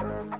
Wow.